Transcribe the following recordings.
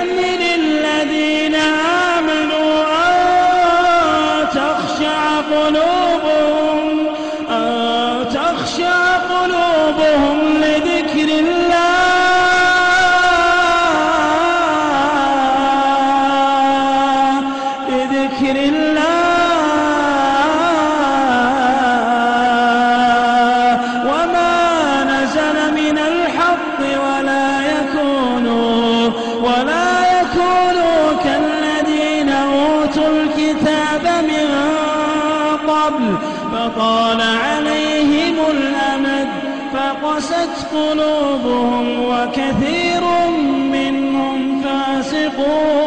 يأن للذين آمنوا أن تخشع قلوبهم أن تخشع قلوبهم لذكر الله لذكر الله. الكتاب من قبل فطال عليهم الأمد فقست قلوبهم وكثير منهم فاسقون.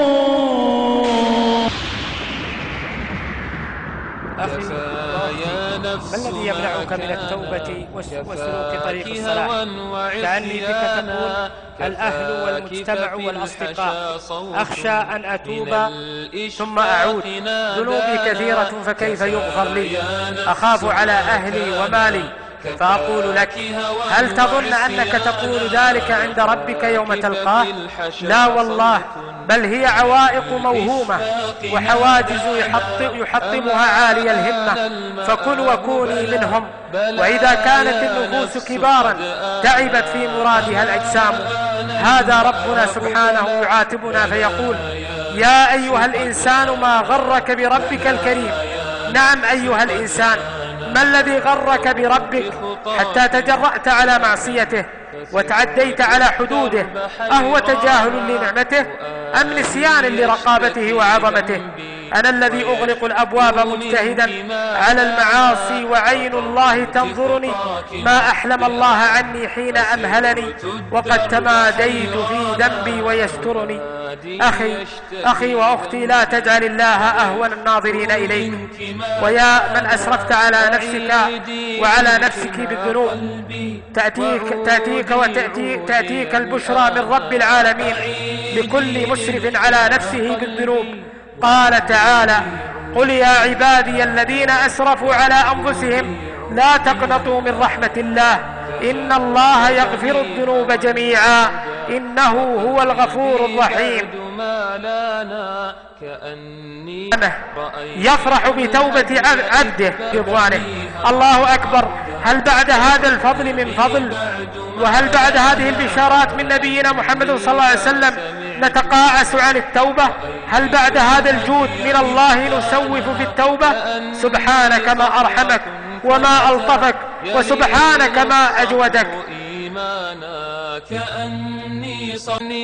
أخي يا نفس ما الذي يمنعك من التوبة وس- وسلوك طريق الصلاح. كأني بك تقول الأهل والمجتمع والأصدقاء. أخشى أن أتوب ثم أعود. ذنوبي كثيرة فكيف يغفر لي؟ أخاف على أهلي ومالي. فأقول لك هل تظن أنك تقول ذلك عند ربك يوم تلقاه؟ لا والله بل هي عوائق موهومة وحواجز يحط يحطمها عالي الهمة. فكن وكوني منهم. وإذا كانت النفوس كبارا تعبت في مرادها الأجسام. هذا ربنا سبحانه يعاتبنا فيقول يا أيها الإنسان ما غرك بربك الكريم. نعم أيها الإنسان. ما الذي غرك بربك حتى تجرأت على معصيته وتعديت على حدوده؟ أهو تجاهل لنعمته أم نسيان لرقابته وعظمته؟ أنا الذي أغلق الأبواب مجتهدا على المعاصي وعين الله تنظرني ما أحلم الله عني حين أمهلني وقد تماديت في ذنبي ويسترني. أخي أخي وأختي لا تجعل الله أهون الناظرين إليك. ويا من أسرفت على نفسك وعلى نفسك بالذنوب. تأتيك تأتيك وتأتي تأتيك البشرى من رب العالمين لكل مسرف على نفسه بالذنوب. قال تعالى قل يا عبادي الذين أسرفوا على أنفسهم لا تقنطوا من رحمة الله إن الله يغفر الذنوب جميعا إنه هو الغفور الرحيم. يفرح بتوبة عب- عبده رضوانه. الله أكبر. هل بعد هذا الفضل من فضل؟ وهل بعد هذه البشارات من نبينا محمد صلى الله عليه وسلم نتقاعس عن التوبة؟ هل بعد هذا الجود من الله نسوف في التوبة؟ سبحانك ما أرحمك وما ألطفك وسبحانك ما أجودك. كأني صني